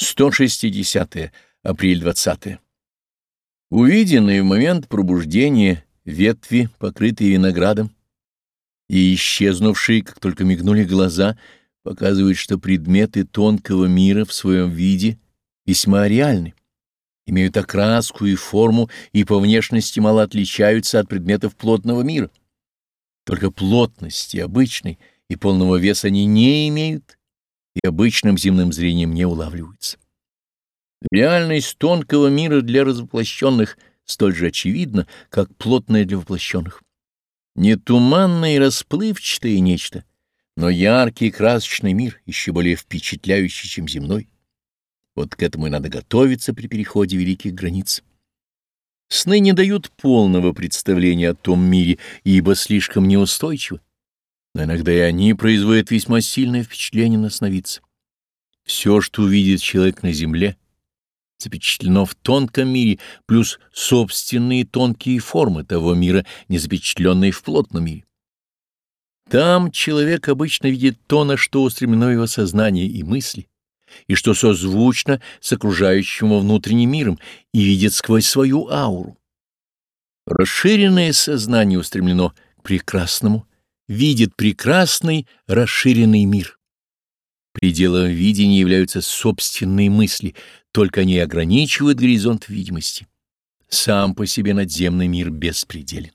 160. -е, апрель 20. -е. Увиденные в момент пробуждения ветви, покрытые виноградом, и исчезнувшие, как только мигнули глаза, показывают, что предметы тонкого мира в своем виде весьма реальны, имеют окраску и форму и по внешности мало отличаются от предметов плотного мира. Только плотности обычной и полного веса они не имеют и обычным земным зрением не улавливаются. Реальность тонкого мира для развоплощенных столь же очевидна, как плотная для воплощенных. Не туманное и расплывчатое нечто, но яркий и красочный мир, еще более впечатляющий, чем земной. Вот к этому и надо готовиться при переходе великих границ. Сны не дают полного представления о том мире, ибо слишком неустойчивы но иногда и они производят весьма сильное впечатление на сновидца. Все, что увидит человек на земле, запечатлено в тонком мире, плюс собственные тонкие формы того мира, не запечатленные в плотном мире. Там человек обычно видит то, на что устремлено его сознание и мысли, и что созвучно с окружающим внутренним миром, и видит сквозь свою ауру. Расширенное сознание устремлено к прекрасному, видит прекрасный расширенный мир. Пределом видения являются собственные мысли, только они ограничивают горизонт видимости. Сам по себе надземный мир беспределен.